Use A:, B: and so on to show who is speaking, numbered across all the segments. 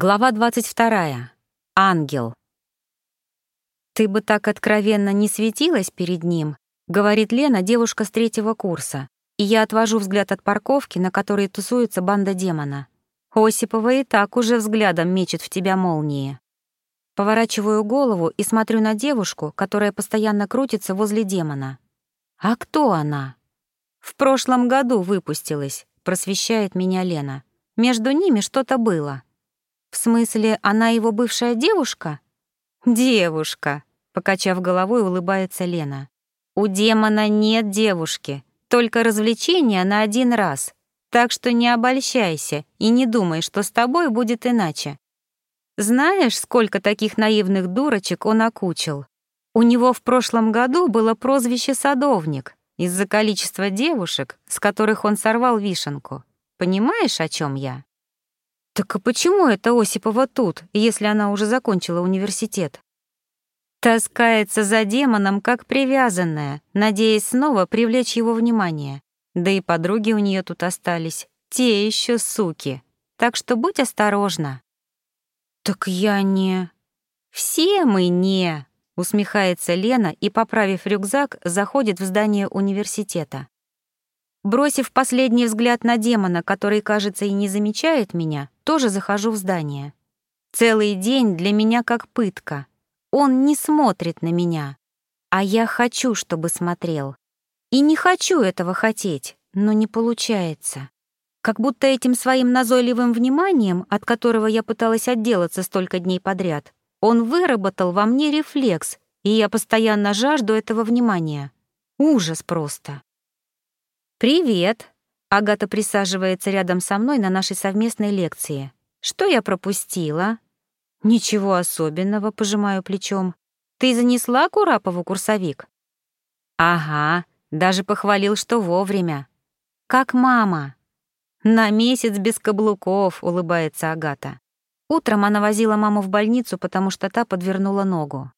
A: Глава 22. Ангел. «Ты бы так откровенно не светилась перед ним», — говорит Лена, девушка с третьего курса, и я отвожу взгляд от парковки, на которой тусуется банда демона. Осипова и так уже взглядом мечет в тебя молнии. Поворачиваю голову и смотрю на девушку, которая постоянно крутится возле демона. А кто она? В прошлом году выпустилась, просвещает меня Лена. Между ними что-то было. В смысле, она его бывшая девушка? Девушка, покачав головой, улыбается Лена. У демона нет девушки, только развлечения на один раз. Так что не обольщайся и не думай, что с тобой будет иначе. Знаешь, сколько таких наивных дурочек он окучил? У него в прошлом году было прозвище «садовник» из-за количества девушек, с которых он сорвал вишенку. Понимаешь, о чем я? Так а почему это Осипова тут, если она уже закончила университет? Таскается за демоном, как привязанная, надеясь снова привлечь его внимание. Да и подруги у нее тут остались, те еще суки. Так что будь осторожна. Так я не... Все мы не... Усмехается Лена и, поправив рюкзак, заходит в здание университета. Бросив последний взгляд на демона, который, кажется, и не замечает меня, тоже захожу в здание. Целый день для меня как пытка. Он не смотрит на меня, а я хочу, чтобы смотрел. И не хочу этого хотеть, но не получается. Как будто этим своим назойливым вниманием, от которого я пыталась отделаться столько дней подряд, он выработал во мне рефлекс, и я постоянно жажду этого внимания. Ужас просто. «Привет!» — Агата присаживается рядом со мной на нашей совместной лекции. «Что я пропустила?» «Ничего особенного», — пожимаю плечом. «Ты занесла Курапову курсовик?» «Ага, даже похвалил, что вовремя». «Как мама?» «На месяц без каблуков», — улыбается Агата. Утром она возила маму в больницу, потому что та подвернула ногу.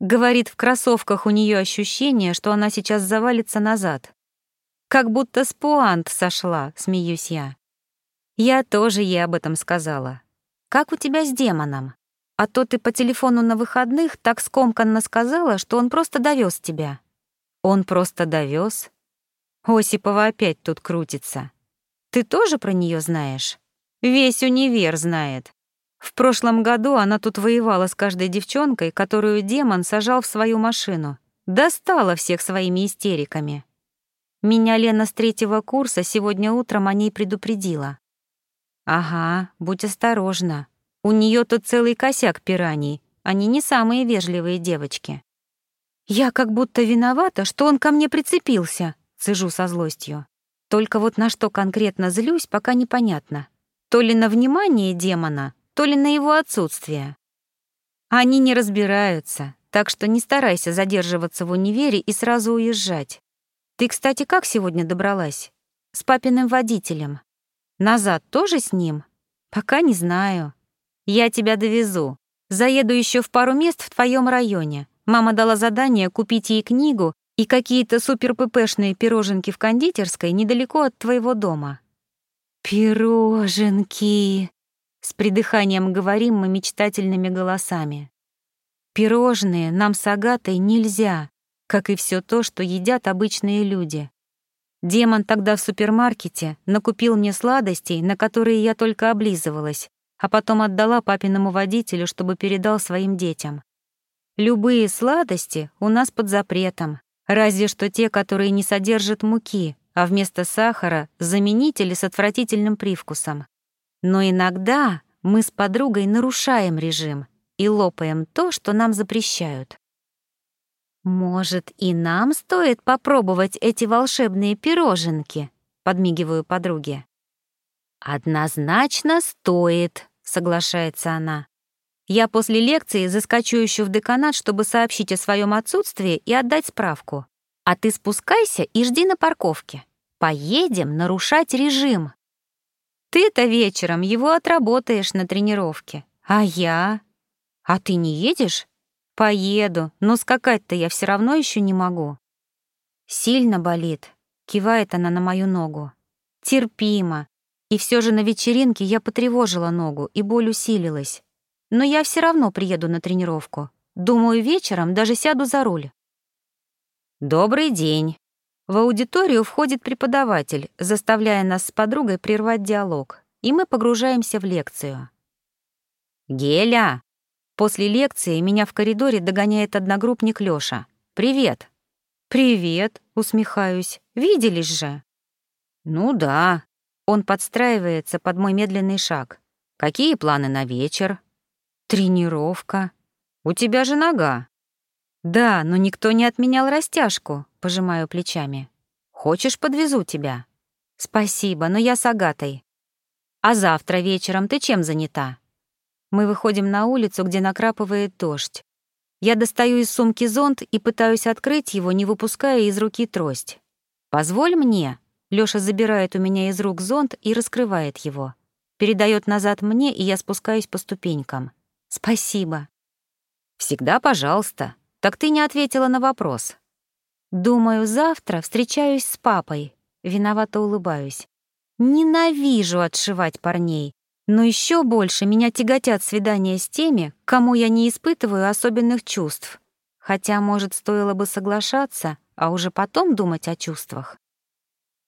A: Говорит, в кроссовках у нее ощущение, что она сейчас завалится назад. Как будто с пуант сошла, смеюсь я. Я тоже ей об этом сказала. Как у тебя с демоном? А то ты по телефону на выходных так скомканно сказала, что он просто довез тебя. Он просто довез. Осипова опять тут крутится. Ты тоже про нее знаешь? Весь универ знает. В прошлом году она тут воевала с каждой девчонкой, которую демон сажал в свою машину. Достала всех своими истериками. Меня Лена с третьего курса сегодня утром о ней предупредила. Ага, будь осторожна. У нее тут целый косяк пираний. Они не самые вежливые девочки. Я как будто виновата, что он ко мне прицепился, цежу со злостью. Только вот на что конкретно злюсь, пока непонятно. То ли на внимание демона, то ли на его отсутствие. Они не разбираются, так что не старайся задерживаться в универе и сразу уезжать. Ты, кстати, как сегодня добралась? С папиным водителем. Назад тоже с ним? Пока не знаю. Я тебя довезу. Заеду еще в пару мест в твоем районе. Мама дала задание купить ей книгу и какие-то супер-ппшные пироженки в кондитерской недалеко от твоего дома. Пироженки! С придыханием говорим мы мечтательными голосами. Пирожные нам с Агатой нельзя как и все то, что едят обычные люди. Демон тогда в супермаркете накупил мне сладостей, на которые я только облизывалась, а потом отдала папиному водителю, чтобы передал своим детям. Любые сладости у нас под запретом, разве что те, которые не содержат муки, а вместо сахара — заменители с отвратительным привкусом. Но иногда мы с подругой нарушаем режим и лопаем то, что нам запрещают. «Может, и нам стоит попробовать эти волшебные пироженки?» — подмигиваю подруге. «Однозначно стоит», — соглашается она. «Я после лекции заскочу еще в деканат, чтобы сообщить о своем отсутствии и отдать справку. А ты спускайся и жди на парковке. Поедем нарушать режим. Ты-то вечером его отработаешь на тренировке. А я? А ты не едешь? Поеду, но скакать-то я все равно еще не могу. Сильно болит, кивает она на мою ногу. Терпимо. И все же на вечеринке я потревожила ногу, и боль усилилась. Но я все равно приеду на тренировку. Думаю, вечером даже сяду за руль. Добрый день. В аудиторию входит преподаватель, заставляя нас с подругой прервать диалог, и мы погружаемся в лекцию. Геля! После лекции меня в коридоре догоняет одногруппник Лёша. «Привет!» «Привет!» — усмехаюсь. «Виделись же!» «Ну да». Он подстраивается под мой медленный шаг. «Какие планы на вечер?» «Тренировка». «У тебя же нога». «Да, но никто не отменял растяжку», — пожимаю плечами. «Хочешь, подвезу тебя?» «Спасибо, но я с Агатой». «А завтра вечером ты чем занята?» Мы выходим на улицу, где накрапывает дождь. Я достаю из сумки зонт и пытаюсь открыть его, не выпуская из руки трость. «Позволь мне», Лёша забирает у меня из рук зонт и раскрывает его. Передает назад мне, и я спускаюсь по ступенькам. «Спасибо». «Всегда пожалуйста. Так ты не ответила на вопрос». «Думаю, завтра встречаюсь с папой». Виновато улыбаюсь. «Ненавижу отшивать парней, но еще больше меня тяготят свидания с теми, кому я не испытываю особенных чувств. Хотя, может, стоило бы соглашаться, а уже потом думать о чувствах.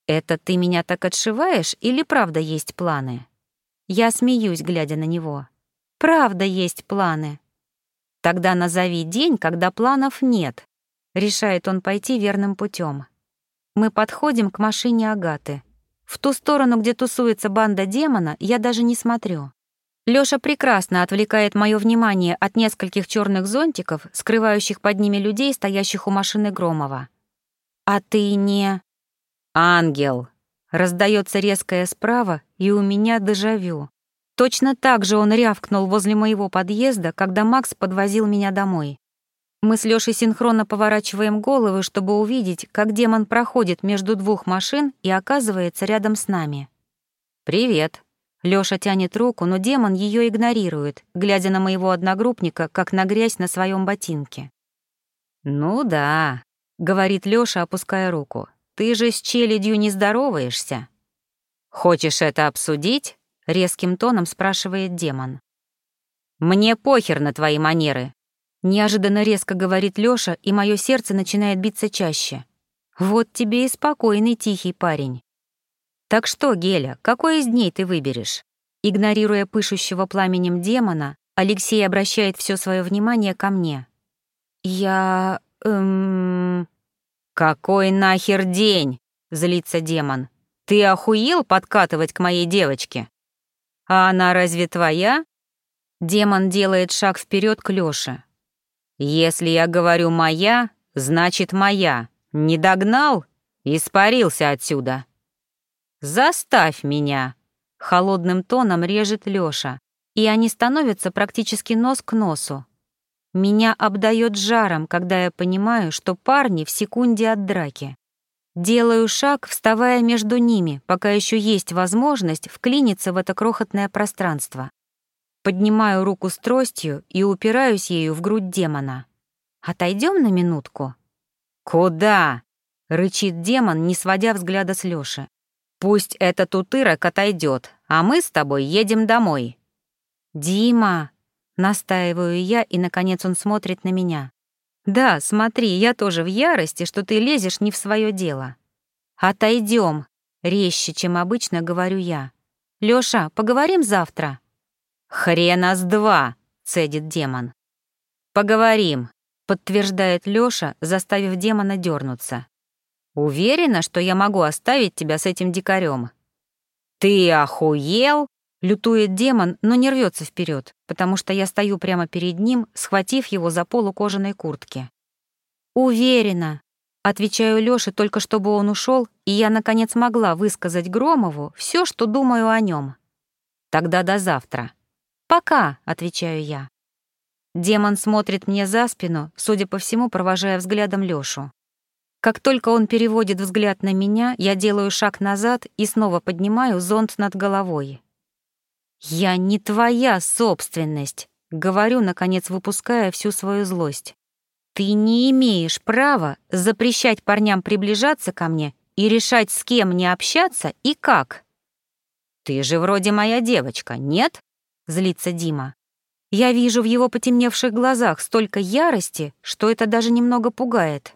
A: «Это ты меня так отшиваешь или правда есть планы?» Я смеюсь, глядя на него. «Правда есть планы». «Тогда назови день, когда планов нет», — решает он пойти верным путем. Мы подходим к машине Агаты. В ту сторону, где тусуется банда демона, я даже не смотрю. Лёша прекрасно отвлекает моё внимание от нескольких чёрных зонтиков, скрывающих под ними людей, стоящих у машины Громова. «А ты не...» «Ангел!» Раздается резкое справа, и у меня дежавю. Точно так же он рявкнул возле моего подъезда, когда Макс подвозил меня домой. Мы с Лёшей синхронно поворачиваем головы, чтобы увидеть, как демон проходит между двух машин и оказывается рядом с нами. «Привет». Лёша тянет руку, но демон её игнорирует, глядя на моего одногруппника, как на грязь на своём ботинке. «Ну да», — говорит Лёша, опуская руку. Ты же с челядью не здороваешься. Хочешь это обсудить? Резким тоном спрашивает демон. Мне похер на твои манеры. Неожиданно резко говорит Лёша, и мое сердце начинает биться чаще. Вот тебе и спокойный тихий парень. Так что, Геля, какой из дней ты выберешь? Игнорируя пышущего пламенем демона, Алексей обращает все свое внимание ко мне. Я... эм... «Какой нахер день?» — злится демон. «Ты охуел подкатывать к моей девочке? А она разве твоя?» Демон делает шаг вперед к Лёше. «Если я говорю «моя», значит «моя». Не догнал? Испарился отсюда». «Заставь меня!» — холодным тоном режет Лёша, и они становятся практически нос к носу. Меня обдает жаром, когда я понимаю, что парни в секунде от драки. Делаю шаг, вставая между ними, пока еще есть возможность вклиниться в это крохотное пространство. Поднимаю руку с тростью и упираюсь ею в грудь демона. Отойдем на минутку? Куда? рычит демон, не сводя взгляда с Лёши. Пусть этот утырок отойдет, а мы с тобой едем домой. Дима, Настаиваю я, и, наконец, он смотрит на меня. «Да, смотри, я тоже в ярости, что ты лезешь не в свое дело». «Отойдем», — резче, чем обычно, говорю я. «Лёша, поговорим завтра?» «Хрена с два», — цедит демон. «Поговорим», — подтверждает Лёша, заставив демона дернуться. «Уверена, что я могу оставить тебя с этим дикарем?» «Ты охуел?» Лютует демон, но не рвется вперед, потому что я стою прямо перед ним, схватив его за полу кожаной куртки. «Уверена», — отвечаю Лёше только чтобы он ушел, и я, наконец, могла высказать Громову все, что думаю о нем. «Тогда до завтра». «Пока», — отвечаю я. Демон смотрит мне за спину, судя по всему, провожая взглядом Лёшу. Как только он переводит взгляд на меня, я делаю шаг назад и снова поднимаю зонт над головой. «Я не твоя собственность», — говорю, наконец, выпуская всю свою злость. «Ты не имеешь права запрещать парням приближаться ко мне и решать, с кем мне общаться и как». Ты же вроде моя девочка, нет? Злится Дима. Я вижу в его потемневших глазах столько ярости, что это даже немного пугает.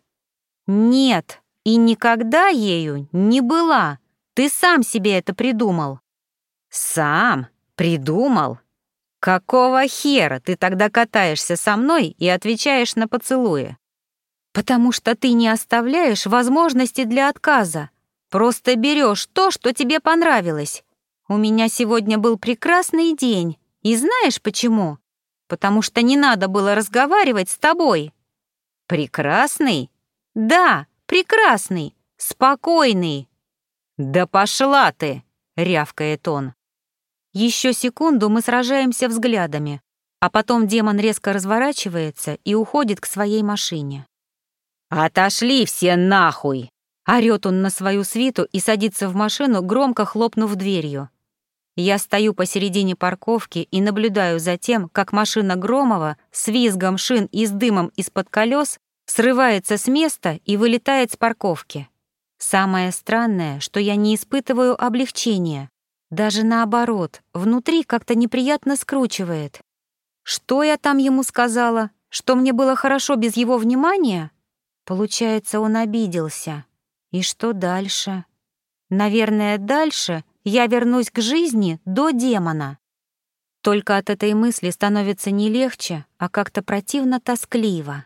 A: Нет, и никогда ею не была. Ты сам себе это придумал. Сам придумал? Какого хера ты тогда катаешься со мной и отвечаешь на поцелуи? Потому что ты не оставляешь возможности для отказа. Просто берешь то, что тебе понравилось. У меня сегодня был прекрасный день. И знаешь почему? Потому что не надо было разговаривать с тобой. Прекрасный? Да, прекрасный, спокойный. Да пошла ты, рявкает он. Еще секунду мы сражаемся взглядами, а потом демон резко разворачивается и уходит к своей машине. «Отошли все нахуй!» Орёт он на свою свиту и садится в машину, громко хлопнув дверью. Я стою посередине парковки и наблюдаю за тем, как машина Громова с визгом шин и с дымом из-под колес срывается с места и вылетает с парковки. Самое странное, что я не испытываю облегчения. Даже наоборот, внутри как-то неприятно скручивает. Что я там ему сказала? Что мне было хорошо без его внимания? Получается, он обиделся. И что дальше? Наверное, дальше я вернусь к жизни до демона. Только от этой мысли становится не легче, а как-то противно тоскливо.